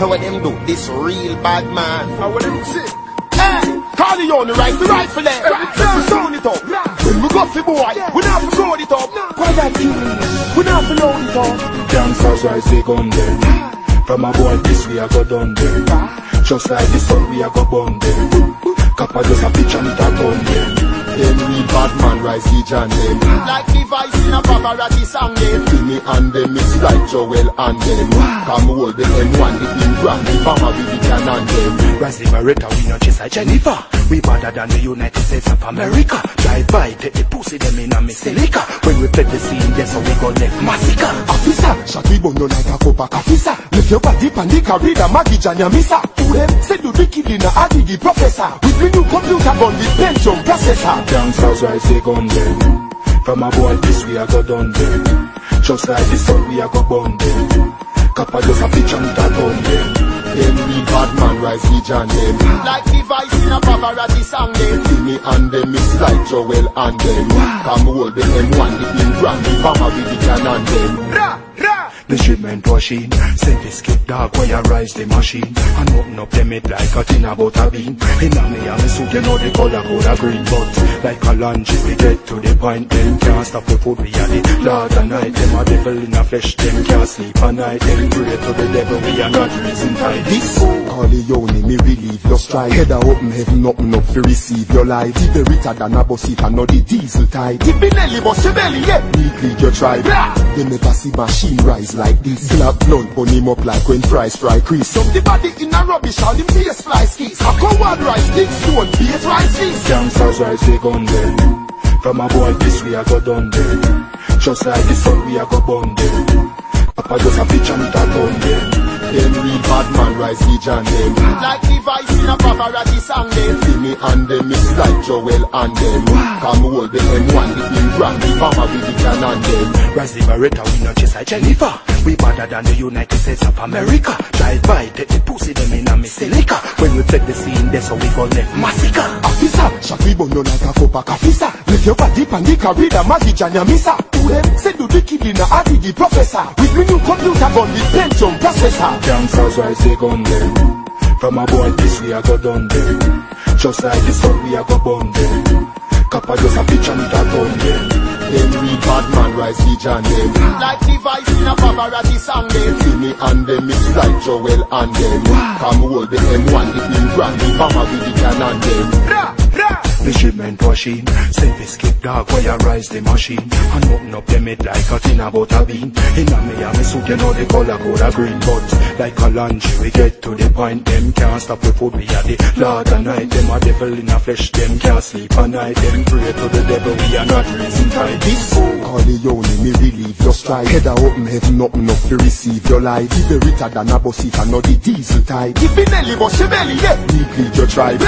How them do? This real bad man. How them say? Hey, call the on the right, the right for them. Every time. sound it up. When we go for boy, we not for road it up. Quiet tune, we not for load it up. Gangsters rise they gun them ah. From a boy this we a go done them ah. Just like the sun we a go burn them Kappa just a pitch and it a gun them Them real bad man rise each and them. Like the voice in a paparazzi song them. Timmy and them is like Joel and them. Come hold the M1, the Big Grand, the Farmer with the can and them. Rise Liberata we not chase like Jennifer We better than the United States of America Drive by take the pussy them in a Missilica When we play the scene that's how we go left massacre We bono like a copa officer. Lift your body pan the corridor, Maggie Janya Missa. To them, say do the killing, I did the professor. With the new computer gun, with Pentium processor. Rise they gun them From a boy this we a go done them Just like the sun we a go burn them a pitch and a gun them Them real bad man rise each and them. Like the voice in a paparazzi song them. Timmy and them is like Joel and them. Come hold the M1, the Big Grand, the Farmer with the can and them. Ra, ra. The shipment machine Send the skip dog where you rise the machine And open up them head like a tin about a bean In a me and me suit you know the color code a green But like a lunch we get to the point Them can't stop the food we are the Lord and night Them a devil in a flesh Them can't sleep at night Them pray to the devil we are not reason tight This Corleone, me relieve your stride. Head a open heaven, open up to receive your life. Deep the richer than a bus it and not the diesel tide. Deep in belly, bust your belly, yeah. Meat lead your tribe. They never see machine rise like this. Black blunt, burn him up like when fries fry crease. Some the body in a rubbish, all them face fly skis. A coward rise, big stone, bait rise feast. Gangsters rise they gun them From a boy this we a go done them Just like the sun we a go burn them Papa just a pitch and a gun them Them real bad man rise each and them. Like the voice in a paparazzi song them. Timmy and them is like Joel and them. Come hold the M1, the Big Grand, the Farmer with the can and them. Rise the Beretta, we not chase like Jennifer. We better than the United States of America. Drive by, take the pussy them in a Missilica. When we take the scene, that's how we go left massacre. Officer, shot we bono like a copa officer. Lift your body pan the corridor, Maggie Janya Missa. Them, say do the killing, I did the professor. With the new computer gun, with Pentium processor. Gangsters rise they gun them. From a boy this we a go done them. Just like the sun we a go burn them. Kappa just a pitch and it a gun them. Them real bad man rise each and them. Like the voice in a paparazzi song them. Timmy and them is like Joel and them. Come hold the M1, the Big Grand, Farmer with the can and them. The shipment machine Send the skip dog where you rise the machine. And open up them head like a tin about a bean. In a me suit you know the color code a green. But like a lunch we get to the point Them can't stop the food we are the Lord and night. Them a devil in a flesh Them can't sleep at night. Them pray to the devil we are not reason tight This Corleone, me relieve your stride. Head a open heaven, open up to receive your life. If the richer than a bus it and not the diesel tide. If the belly, bust your belly, yeah. Deep lead your tribe.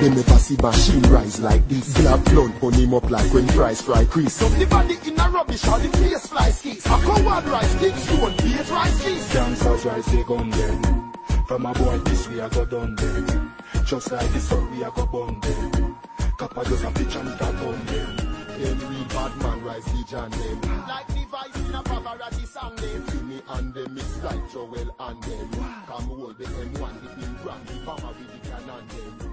They never see machine rise like this. Black blunt, burn him up like when fries fry crease. Some the body in a rubbish, all the face fly skis. A coward rise, big stone, bait rise feast. Gangsters rise they gun them From a boy this we a go done them Just like the sun we a go burn them Kappa just a pitch and it a gun them Them real bad man rise each and them. Like the voice in a paparazzi song them. Timmy and them is like Joel and them. Come hold the M1, the Big Grand, the Farmer with the can and them.